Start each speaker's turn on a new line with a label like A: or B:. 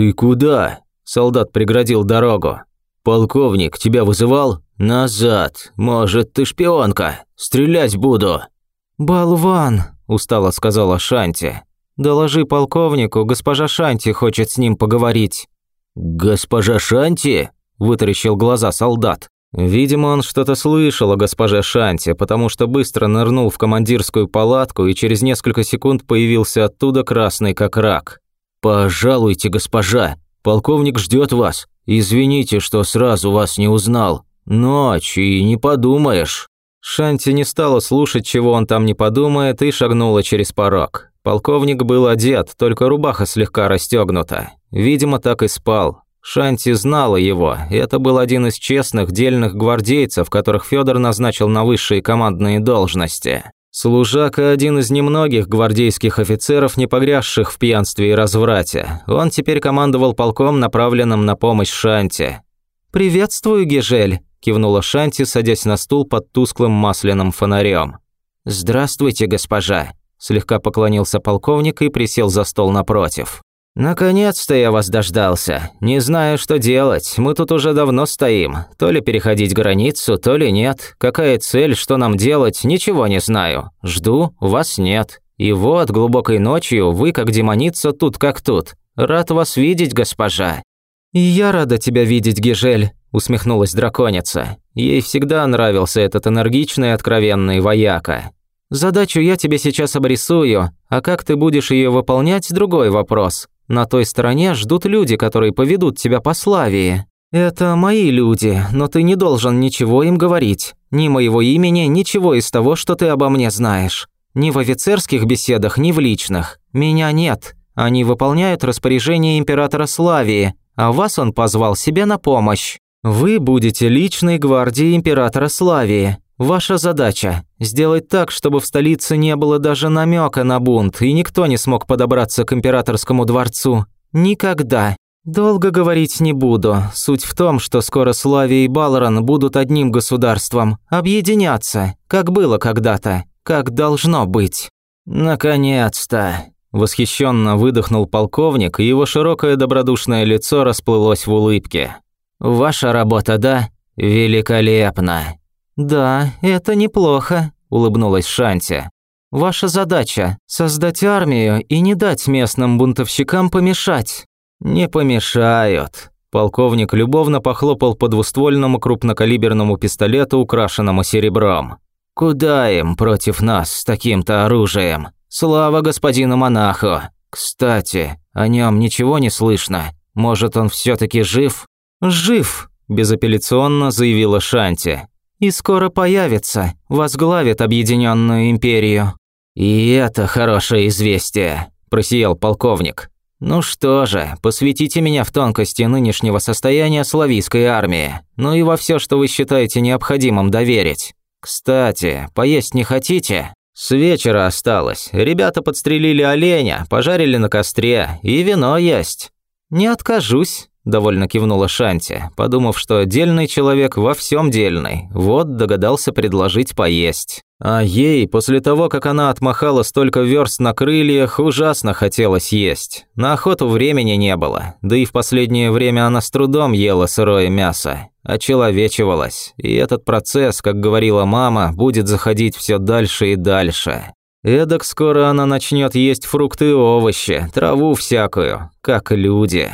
A: «Ты куда?» – солдат преградил дорогу. «Полковник тебя вызывал?» «Назад! Может, ты шпионка? Стрелять буду!»
B: «Болван!» – устало сказала Шанти. «Доложи полковнику, госпожа Шанти хочет с ним поговорить».
A: «Госпожа Шанти?» – вытаращил глаза солдат. Видимо, он что-то слышал о госпоже Шанти, потому что быстро нырнул в командирскую палатку и через несколько секунд появился оттуда красный как рак. «Пожалуйте, госпожа, полковник ждет вас. Извините, что сразу вас не узнал. Ночь, и не подумаешь». Шанти не стала слушать, чего он там не подумает, и шагнула через порог. Полковник был одет, только рубаха слегка расстегнута. Видимо, так и спал. Шанти знала его, это был один из честных, дельных гвардейцев, которых Федор назначил на высшие командные должности. Служака – один из немногих гвардейских офицеров, не погрязших в пьянстве и разврате. Он теперь командовал полком, направленным на помощь Шанти.
B: «Приветствую, Гежель», – кивнула Шанти, садясь на стул под тусклым масляным фонарем.
A: «Здравствуйте, госпожа», – слегка поклонился полковник и присел за стол напротив. «Наконец-то я вас дождался. Не знаю, что делать. Мы тут уже давно стоим. То ли переходить границу, то ли нет. Какая цель, что нам делать, ничего не знаю. Жду, вас нет. И вот, глубокой ночью, вы, как демоница, тут как тут. Рад вас видеть, госпожа».
B: «И я рада тебя видеть, Гежель», – усмехнулась драконица. Ей всегда нравился этот энергичный, откровенный вояка. «Задачу я тебе сейчас обрисую, а как ты будешь ее выполнять – другой вопрос. На той стороне ждут люди, которые поведут тебя по славе. Это мои люди, но ты не должен ничего им говорить. Ни моего имени, ничего из того, что ты обо мне знаешь. Ни в офицерских беседах, ни в личных. Меня нет. Они выполняют распоряжение императора Славии, а вас он позвал себе на помощь. Вы будете личной гвардией императора Славии. Ваша задача – сделать так, чтобы в столице не было даже намека на бунт, и никто не смог подобраться к императорскому дворцу. Никогда. Долго говорить не буду. Суть в том, что скоро Славия и Балрон будут одним государством, объединяться, как было когда-то, как должно быть.
A: Наконец-то. Восхищенно выдохнул полковник, и его широкое добродушное лицо расплылось в улыбке. Ваша работа, да? Великолепно.
B: «Да, это неплохо», – улыбнулась Шанти. «Ваша задача – создать армию и не дать местным бунтовщикам помешать».
A: «Не помешают». Полковник любовно похлопал по двуствольному крупнокалиберному пистолету, украшенному серебром. «Куда им против нас с таким-то оружием? Слава господину монаху! Кстати, о нем ничего не слышно. Может, он все таки жив?»
B: «Жив», – безапелляционно заявила Шанти и скоро появится, возглавит Объединенную Империю».
A: «И это хорошее известие», – просиял полковник. «Ну что же, посвятите меня в тонкости нынешнего состояния славийской армии, ну и во все, что вы считаете необходимым доверить. Кстати, поесть не хотите?» С вечера осталось. Ребята подстрелили оленя, пожарили на костре, и вино есть.
B: Не откажусь. – довольно кивнула Шанти, подумав, что дельный человек во всем дельный. Вот догадался предложить поесть.
A: А ей, после того, как она отмахала столько верст на крыльях, ужасно хотелось есть. На охоту времени не было, да и в последнее время она с трудом ела сырое мясо. Очеловечивалась, и этот процесс, как говорила мама, будет заходить все дальше и дальше. Эдак скоро она начнет есть фрукты и овощи, траву всякую, как люди.